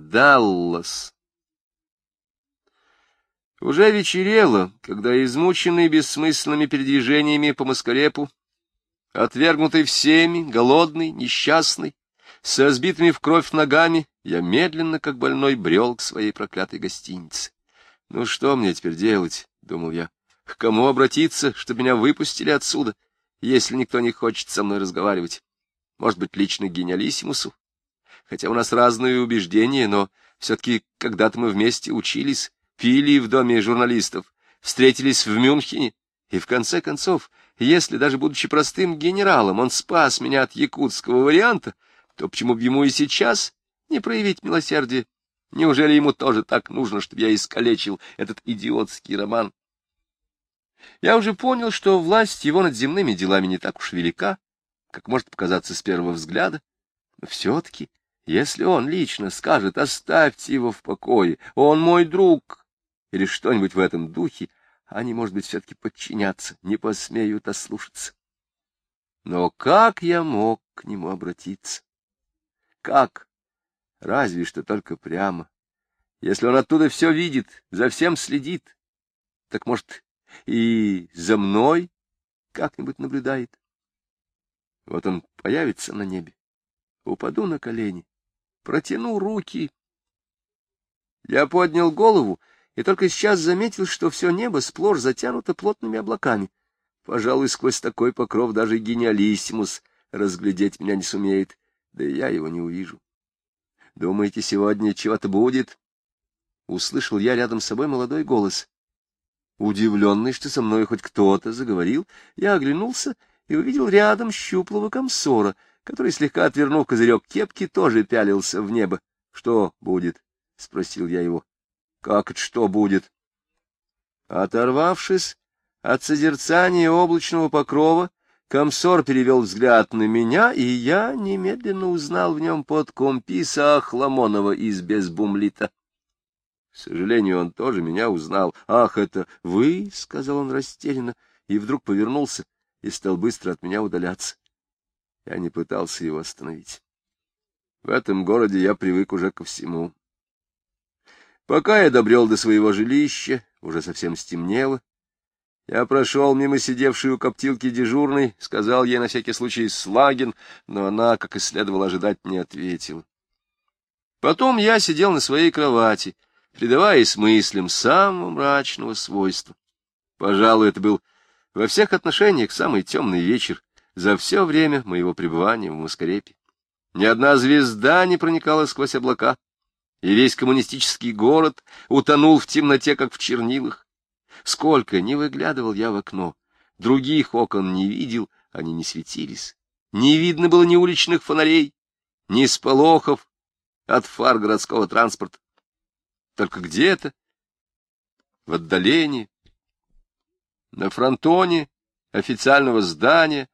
Даллас. Уже вечерело, когда измученный бессмысленными передвижениями по Маскарепу, отвергнутый всеми, голодный, несчастный, со сбитыми в кровь ногами, я медленно, как больной, брел к своей проклятой гостинице. «Ну что мне теперь делать?» — думал я. «К кому обратиться, чтобы меня выпустили отсюда, если никто не хочет со мной разговаривать? Может быть, лично к гениалиссимусу? Хотя у нас разные убеждения, но все-таки когда-то мы вместе учились, пили в доме журналистов, встретились в Мюнхене, и в конце концов, если даже будучи простым генералом, он спас меня от якутского варианта, то почему бы ему и сейчас не проявить милосердие? Неужели ему тоже так нужно, чтобы я искалечил этот идиотский роман? Я уже понял, что власть его над земными делами не так уж велика, как может показаться с первого взгляда, но все-таки, если он лично скажет «оставьте его в покое, он мой друг» или что-нибудь в этом духе, они, может быть, все-таки подчинятся, не посмеют ослушаться. Но как я мог к нему обратиться? Как? Разве что только прямо. Если он оттуда все видит, за всем следит, так, может, и за мной как-нибудь наблюдает. Вот он появится на небе, упаду на колени, протяну руки. Я поднял голову и только сейчас заметил, что все небо сплошь затянуто плотными облаками. Пожалуй, сквозь такой покров даже гениалиссимус разглядеть меня не сумеет, да и я его не увижу. Думаете, сегодня чего-то будет? Услышал я рядом с собой молодой голос. Удивленный, что со мной хоть кто-то заговорил, я оглянулся и увидел рядом щуплого комсора, который, слегка отвернув козырек кепки, тоже пялился в небо. — Что будет? — спросил я его. — Как это что будет? Оторвавшись от созерцания облачного покрова, Комсор перевел взгляд на меня, и я немедленно узнал в нем под комписа Ахламонова из Безбумлита. К сожалению, он тоже меня узнал. «Ах, это вы?» — сказал он растерянно, и вдруг повернулся и стал быстро от меня удаляться. Я не пытался его остановить. В этом городе я привык уже ко всему. Пока я добрел до своего жилища, уже совсем стемнело, я прошел мимо сидевшей у коптилки дежурной, сказал ей на всякий случай «Слагин», но она, как и следовало ожидать, не ответила. Потом я сидел на своей кровати, предаваясь мыслям самого мрачного свойства. Пожалуй, это был во всех отношениях самый темный вечер за все время моего пребывания в Маскарепе. Ни одна звезда не проникала сквозь облака, и весь коммунистический город утонул в темноте, как в чернилах. Сколько не выглядывал я в окно, других окон не видел, они не светились. Не видно было ни уличных фонарей, ни сполохов от фар городского транспорта. Только где-то, в отдалении, на фронтоне официального здания,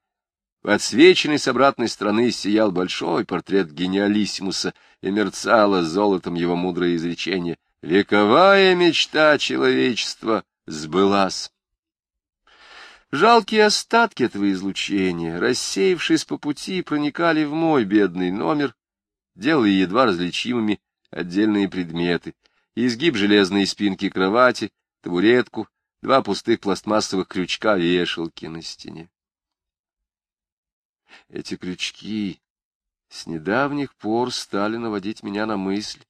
подсвеченный с обратной стороны, сиял большой портрет гениалиссимуса и мерцало золотом его мудрое изречение «Вековая мечта человечества сбылась. Жалкие остатки этого излучения, рассеявшись по пути, проникали в мой бедный номер, делая едва различимыми отдельные предметы, изгиб железной спинки кровати, табуретку, два пустых пластмассовых крючка вешалки на стене. Эти крючки с недавних пор стали наводить меня на мысль,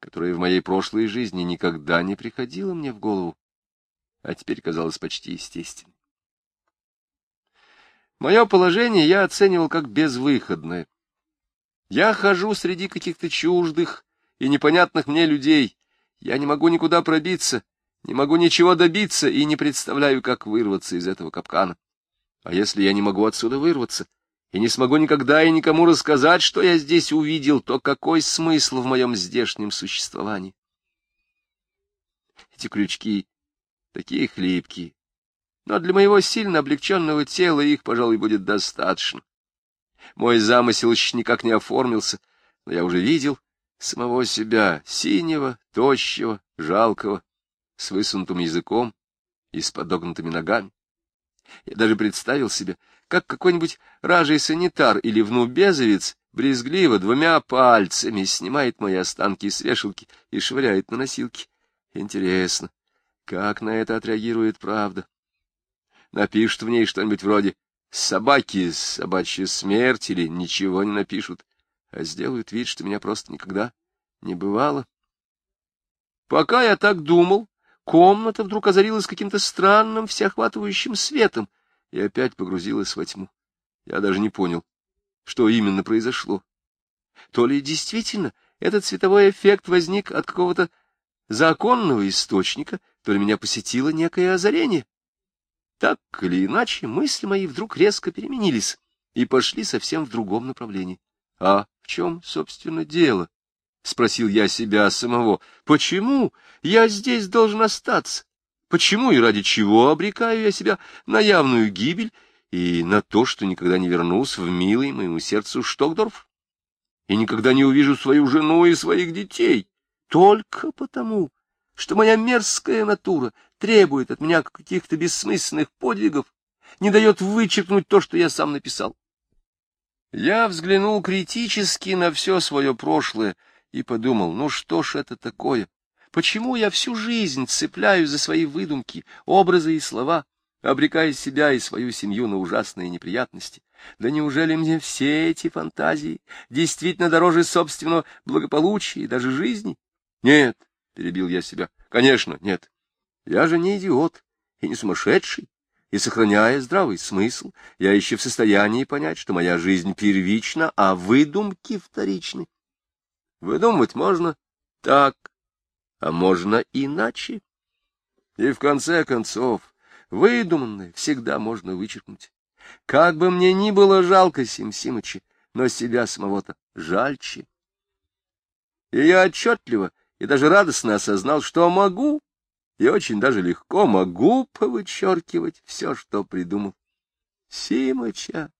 которая в моей прошлой жизни никогда не приходила мне в голову а теперь казалось почти естественным. Мое положение я оценивал как безвыходное. Я хожу среди каких-то чуждых и непонятных мне людей. Я не могу никуда пробиться, не могу ничего добиться и не представляю, как вырваться из этого капкана. А если я не могу отсюда вырваться и не смогу никогда и никому рассказать, что я здесь увидел, то какой смысл в моем здешнем существовании? Эти крючки такие хлипкие. Но для моего сильно облегченного тела их, пожалуй, будет достаточно. Мой замысел еще никак не оформился, но я уже видел самого себя, синего, тощего, жалкого, с высунутым языком и с подогнутыми ногами. Я даже представил себе, как какой-нибудь ражий санитар или внубезовец брезгливо двумя пальцами снимает мои останки с вешалки и швыряет на носилки. Интересно, как на это отреагирует правда? Напишут в ней что-нибудь вроде «собаки, собачья смерть» или ничего не напишут, а сделают вид, что меня просто никогда не бывало. Пока я так думал, комната вдруг озарилась каким-то странным, всеохватывающим светом и опять погрузилась во тьму. Я даже не понял, что именно произошло. То ли действительно этот световой эффект возник от какого-то законного источника, то ли меня посетило некое озарение. Так или иначе, мысли мои вдруг резко переменились и пошли совсем в другом направлении. А в чем, собственно, дело? — спросил я себя самого. — Почему я здесь должен остаться? Почему и ради чего обрекаю я себя на явную гибель и на то, что никогда не вернусь в милый моему сердцу Штокдорф и никогда не увижу свою жену и своих детей? Только потому, что моя мерзкая натура требует от меня каких-то бессмысленных подвигов, не дает вычеркнуть то, что я сам написал. Я взглянул критически на все свое прошлое и подумал, ну что ж это такое? Почему я всю жизнь цепляюсь за свои выдумки, образы и слова, обрекая себя и свою семью на ужасные неприятности? Да неужели мне все эти фантазии действительно дороже собственного благополучия и даже жизни? Нет, — перебил я себя, — конечно, нет. Я же не идиот и не сумасшедший, и, сохраняя здравый смысл, я еще в состоянии понять, что моя жизнь первична, а выдумки вторичны. Выдумывать можно так, а можно иначе. И в конце концов, выдуманное всегда можно вычеркнуть. Как бы мне ни было жалко Сим Симыча, но себя самого-то жальче. И я отчетливо и даже радостно осознал, что могу и очень даже легко могу повычеркивать все, что придумал. Симыча,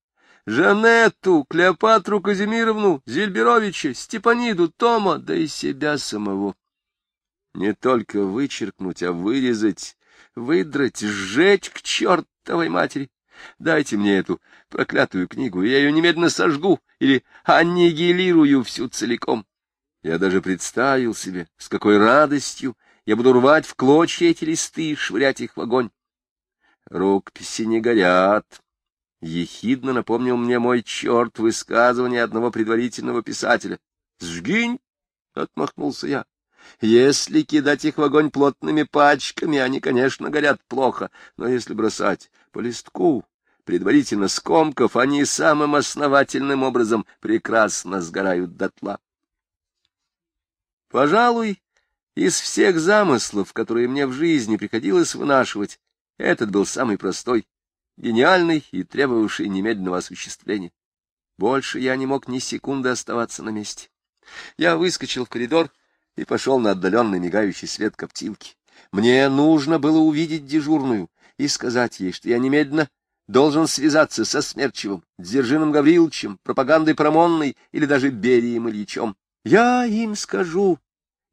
Жанетту, Клеопатру Казимировну, Зельберовича, Степаниду, Тома, да и себя самого. Не только вычеркнуть, а вырезать, выдрать, сжечь к чертовой матери. Дайте мне эту проклятую книгу, я ее немедленно сожгу или аннигилирую всю целиком. Я даже представил себе, с какой радостью я буду рвать в клочья эти листы и швырять их в огонь. Рукописи не горят. Ехидно напомнил мне мой черт высказывание одного предварительного писателя. «Сжгинь!» — отмахнулся я. «Если кидать их в огонь плотными пачками, они, конечно, горят плохо, но если бросать по листку, предварительно скомков, они самым основательным образом прекрасно сгорают дотла». Пожалуй, из всех замыслов, которые мне в жизни приходилось вынашивать, этот был самый простой, гениальный и требовавший немедленного осуществления. Больше я не мог ни секунды оставаться на месте. Я выскочил в коридор и пошел на отдаленный мигающий свет коптилки. Мне нужно было увидеть дежурную и сказать ей, что я немедленно должен связаться со Смерчевым, Дзержином Гавриловичем, пропагандой Промонной или даже Берием Ильичем. Я им скажу,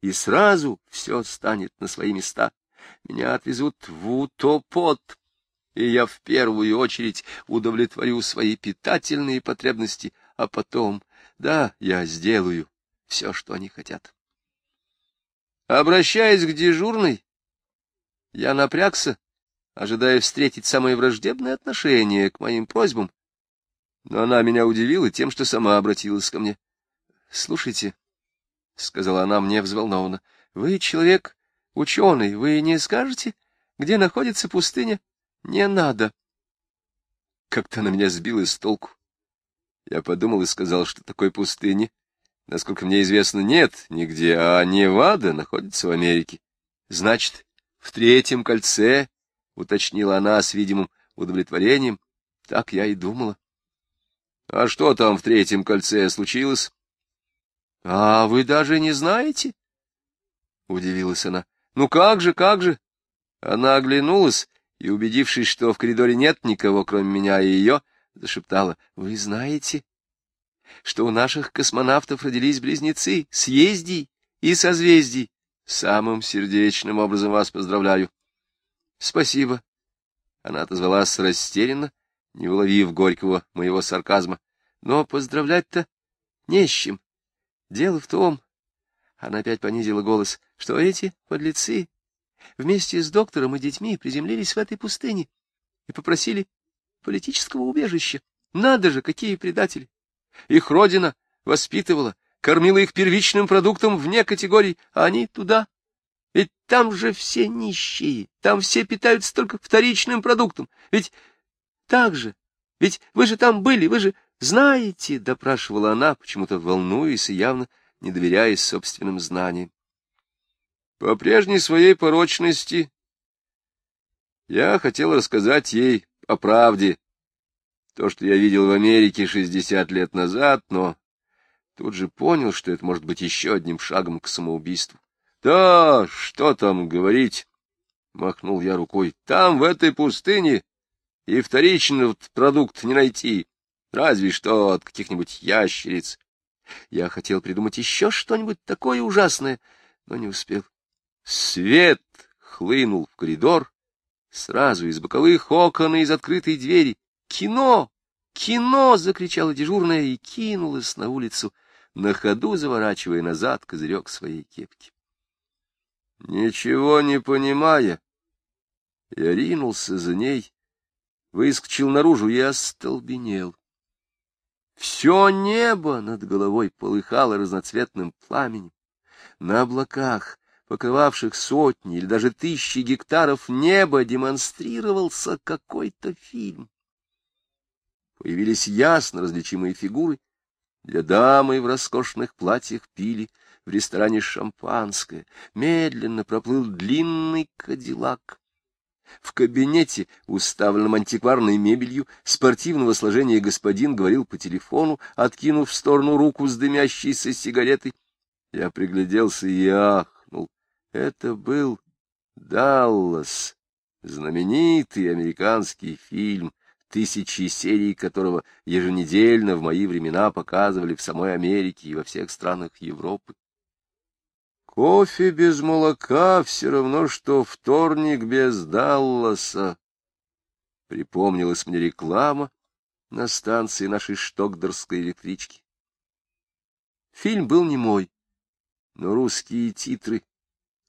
и сразу все станет на свои места. Меня отвезут в утопот, и я в первую очередь удовлетворю свои питательные потребности, а потом, да, я сделаю все, что они хотят. Обращаясь к дежурной, я напрягся, ожидая встретить самое враждебное отношение к моим просьбам, но она меня удивила тем, что сама обратилась ко мне. — Слушайте, — сказала она мне взволнованно. — Вы человек ученый, вы не скажете, где находится пустыня? Не надо. Как-то она меня сбила с толку. Я подумал и сказал, что такой пустыни, насколько мне известно, нет нигде, а Невада находится в Америке. Значит, в третьем кольце, — уточнила она с видимым удовлетворением, — так я и думала. — А что там в третьем кольце случилось? — А вы даже не знаете? — удивилась она. — Ну как же, как же? Она оглянулась и, убедившись, что в коридоре нет никого, кроме меня и ее, зашептала. — Вы знаете, что у наших космонавтов родились близнецы, съездий и созвездий? Самым сердечным образом вас поздравляю. — Спасибо. Она отозвалась растерянно, не уловив горького моего сарказма. — Но поздравлять-то не с чем. Дело в том, она опять понизила голос, что эти подлецы вместе с доктором и детьми приземлились в этой пустыне и попросили политического убежища. Надо же, какие предатели! Их родина воспитывала, кормила их первичным продуктом вне категорий, а они туда. Ведь там же все нищие, там все питаются только вторичным продуктом. Ведь так же, ведь вы же там были, вы же знаете, — допрашивала она, почему-то волнуясь и явно не доверяясь собственным знаниям. По прежней своей порочности я хотел рассказать ей о правде, то, что я видел в Америке шестьдесят лет назад, но тут же понял, что это может быть еще одним шагом к самоубийству. — Да, что там говорить? — махнул я рукой. — Там, в этой пустыне, и вторичный продукт не найти, разве что от каких-нибудь ящериц. Я хотел придумать еще что-нибудь такое ужасное, но не успел. Свет хлынул в коридор, сразу из боковых окон и из открытой двери. «Кино! Кино!» — закричала дежурная и кинулась на улицу, на ходу заворачивая назад козырек своей кепки. Ничего не понимая, я ринулся за ней, выскочил наружу и остолбенел. Все небо над головой полыхало разноцветным пламенем. На облаках, покрывавших сотни или даже тысячи гектаров неба, демонстрировался какой-то фильм. Появились ясно различимые фигуры. Для дамы в роскошных платьях пили в ресторане шампанское. Медленно проплыл длинный кадиллак. В кабинете, уставленном антикварной мебелью, спортивного сложения господин говорил по телефону, откинув в сторону руку с дымящейся сигаретой. Я пригляделся и ахнул. Это был «Даллас», знаменитый американский фильм, тысячи серий которого еженедельно в мои времена показывали в самой Америке и во всех странах Европы. Кофе без молока все равно, что вторник без Далласа. Припомнилась мне реклама на станции нашей штокдорской электрички. Фильм был не мой, но русские титры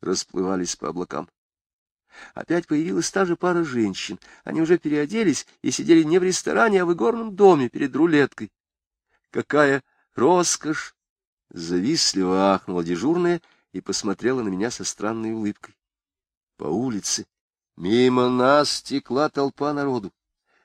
расплывались по облакам. Опять появилась та же пара женщин. Они уже переоделись и сидели не в ресторане, а в игорном доме перед рулеткой. Какая роскошь! Завистливо ахнула дежурная и посмотрела на меня со странной улыбкой. По улице мимо нас текла толпа народу.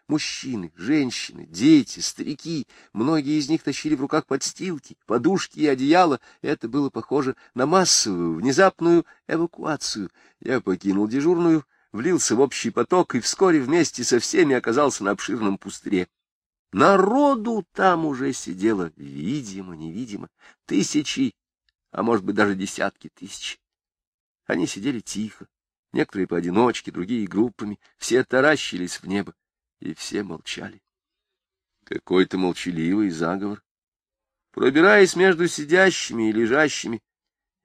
Мужчины, женщины, дети, старики, многие из них тащили в руках подстилки, подушки и одеяла. Это было похоже на массовую, внезапную эвакуацию. Я покинул дежурную, влился в общий поток и вскоре вместе со всеми оказался на обширном пустыре. Народу там уже сидело, видимо-невидимо, тысячи а может быть даже десятки тысяч. Они сидели тихо, некоторые поодиночке, другие группами, все таращились в небо, и все молчали. Какой-то молчаливый заговор. Пробираясь между сидящими и лежащими,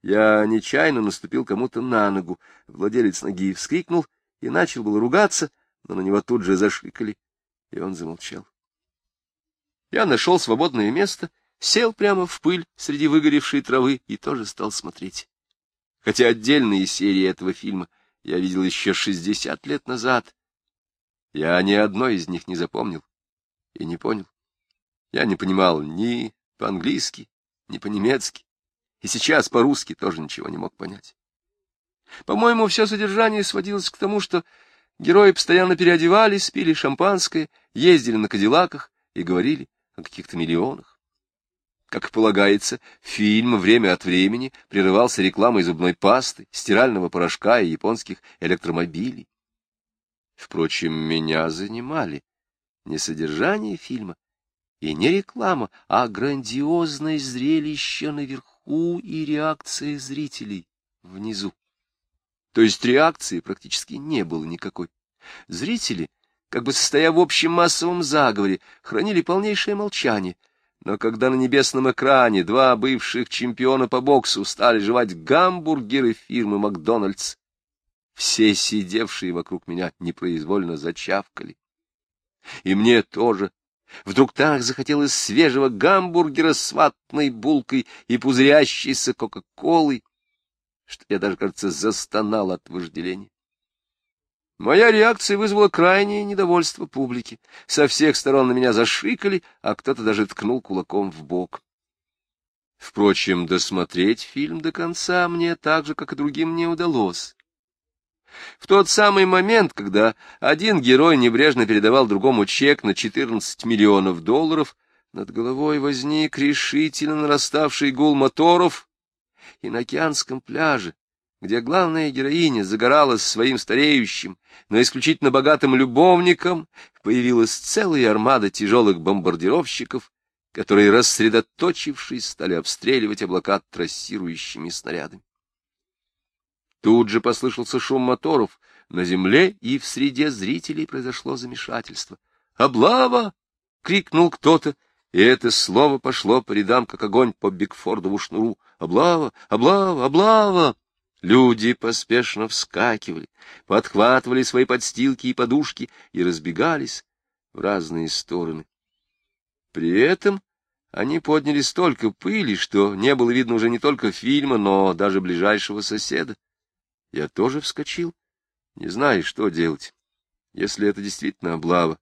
я нечаянно наступил кому-то на ногу. Владелец ноги вскрикнул и начал было ругаться, но на него тут же зашикали, и он замолчал. Я нашел свободное место сел прямо в пыль среди выгоревшей травы и тоже стал смотреть. Хотя отдельные серии этого фильма я видел еще шестьдесят лет назад, я ни одной из них не запомнил и не понял. Я не понимал ни по-английски, ни по-немецки, и сейчас по-русски тоже ничего не мог понять. По-моему, все содержание сводилось к тому, что герои постоянно переодевались, пили шампанское, ездили на кадиллаках и говорили о каких-то миллионах. Как полагается, фильм время от времени прерывался рекламой зубной пасты, стирального порошка и японских электромобилей. Впрочем, меня занимали не содержание фильма и не реклама, а грандиозное зрелище наверху и реакция зрителей внизу. То есть реакции практически не было никакой. Зрители, как бы состоя в общем массовом заговоре, хранили полнейшее молчание — но когда на небесном экране два бывших чемпиона по боксу стали жевать гамбургеры фирмы «Макдональдс», все сидевшие вокруг меня непроизвольно зачавкали. И мне тоже Вдруг так захотелось свежего гамбургера с ватной булкой и пузырящейся кока-колой, что я даже, кажется, застонал от вожделения. Моя реакция вызвала крайнее недовольство публики. Со всех сторон на меня зашикали, а кто-то даже ткнул кулаком в бок. Впрочем, досмотреть фильм до конца мне так же, как и другим, не удалось. В тот самый момент, когда один герой небрежно передавал другому чек на 14 миллионов долларов, над головой возник решительно нараставший гул моторов, и на океанском пляже, где главная героиня загоралась своим стареющим, но исключительно богатым любовником, появилась целая армада тяжелых бомбардировщиков, которые, рассредоточившись, стали обстреливать облака трассирующими снарядами. Тут же послышался шум моторов. На земле и в среде зрителей произошло замешательство. «Облава!» — крикнул кто-то, и это слово пошло по рядам, как огонь по Бигфордову шнуру. «Облава! Облава! Облава!» Люди поспешно вскакивали, подхватывали свои подстилки и подушки и разбегались в разные стороны. При этом они подняли столько пыли, что не было видно уже не только фильма, но даже ближайшего соседа. Я тоже вскочил, не зная, что делать. Если это действительно облава,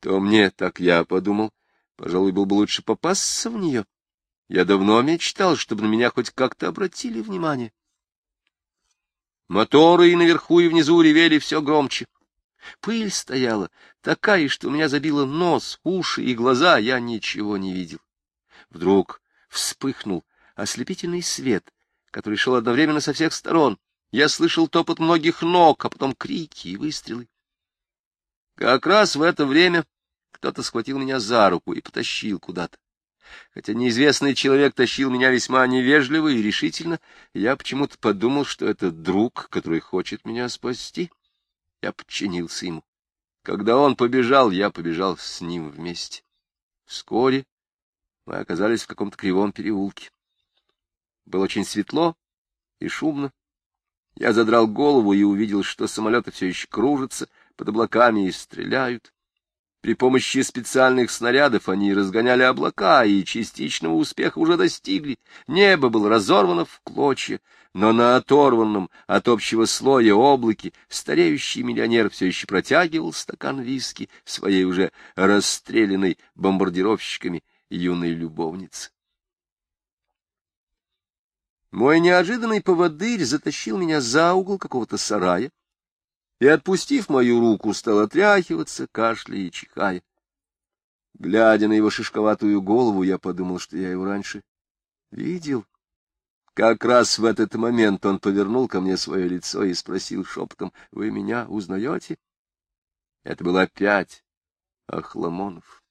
то мне, так я подумал, пожалуй, было бы лучше попасться в нее. Я давно мечтал, чтобы на меня хоть как-то обратили внимание. Моторы и наверху, и внизу ревели все громче. Пыль стояла такая, что у меня забило нос, уши и глаза, я ничего не видел. Вдруг вспыхнул ослепительный свет, который шел одновременно со всех сторон. Я слышал топот многих ног, а потом крики и выстрелы. Как раз в это время кто-то схватил меня за руку и потащил куда-то. Хотя неизвестный человек тащил меня весьма невежливо и решительно, я почему-то подумал, что это друг, который хочет меня спасти. Я подчинился ему. Когда он побежал, я побежал с ним вместе. Вскоре мы оказались в каком-то кривом переулке. Было очень светло и шумно. Я задрал голову и увидел, что самолеты все еще кружатся под облаками и стреляют. При помощи специальных снарядов они разгоняли облака и частичного успеха уже достигли. Небо было разорвано в клочья, но на оторванном от общего слоя облаке стареющий миллионер все еще протягивал стакан виски своей уже расстрелянной бомбардировщиками юной любовницы. Мой неожиданный поводырь затащил меня за угол какого-то сарая и, отпустив мою руку, стал отряхиваться, кашляя и чихая. Глядя на его шишковатую голову, я подумал, что я его раньше видел. Как раз в этот момент он повернул ко мне свое лицо и спросил шепотом, «Вы меня узнаете?» Это был опять Ахламонов.